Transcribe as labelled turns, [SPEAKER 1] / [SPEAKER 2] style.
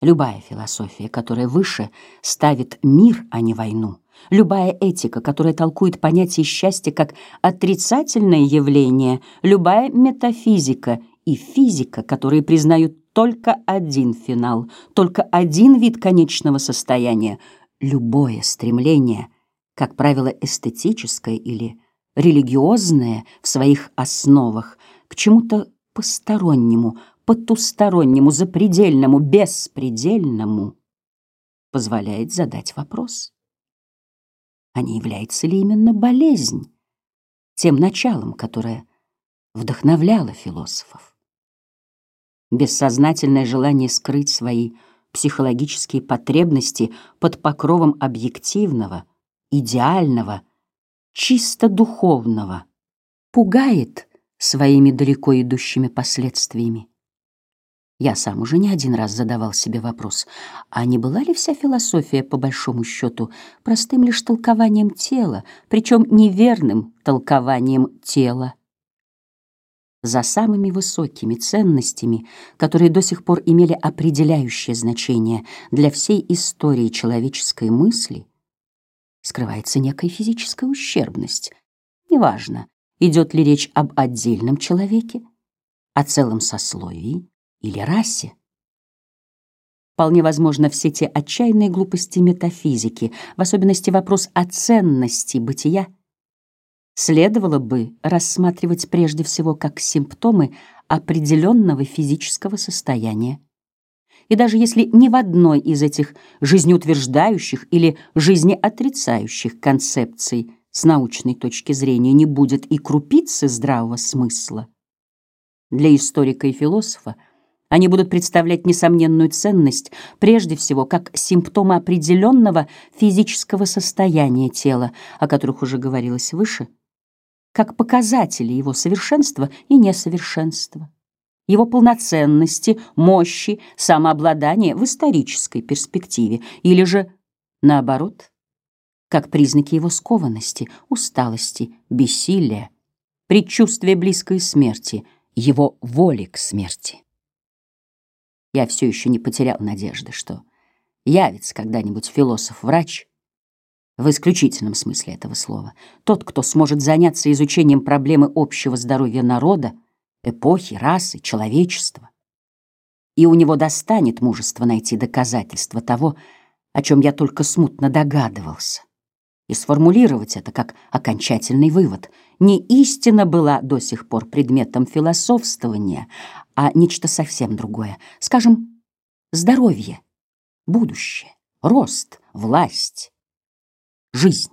[SPEAKER 1] Любая философия, которая выше, ставит мир, а не войну. Любая этика, которая толкует понятие счастья как отрицательное явление, любая метафизика и физика, которые признают только один финал, только один вид конечного состояния, любое стремление, как правило, эстетическое или религиозное в своих основах, к чему-то постороннему, потустороннему, запредельному, беспредельному, позволяет задать вопрос. А не является ли именно болезнь тем началом, которое вдохновляло философов? Бессознательное желание скрыть свои психологические потребности под покровом объективного, идеального, чисто духовного пугает своими далеко идущими последствиями. Я сам уже не один раз задавал себе вопрос, а не была ли вся философия, по большому счету, простым лишь толкованием тела, причем неверным толкованием тела? За самыми высокими ценностями, которые до сих пор имели определяющее значение для всей истории человеческой мысли, скрывается некая физическая ущербность. Неважно, идет ли речь об отдельном человеке, о целом сословии, или расе. Вполне возможно, все те отчаянные глупости метафизики, в особенности вопрос о ценности бытия, следовало бы рассматривать прежде всего как симптомы определенного физического состояния. И даже если ни в одной из этих жизнеутверждающих или жизнеотрицающих концепций с научной точки зрения не будет и крупицы здравого смысла, для историка и философа – они будут представлять несомненную ценность прежде всего как симптомы определенного физического состояния тела, о которых уже говорилось выше, как показатели его совершенства и несовершенства, его полноценности, мощи, самообладания в исторической перспективе, или же, наоборот, как признаки его скованности, усталости, бессилия, предчувствия близкой смерти, его воли к смерти. Я все еще не потерял надежды, что явится когда-нибудь философ-врач, в исключительном смысле этого слова, тот, кто сможет заняться изучением проблемы общего здоровья народа, эпохи, расы, человечества. И у него достанет мужество найти доказательства того, о чем я только смутно догадывался, и сформулировать это как окончательный вывод. Не истина была до сих пор предметом философствования, а нечто совсем другое. Скажем, здоровье, будущее, рост, власть, жизнь.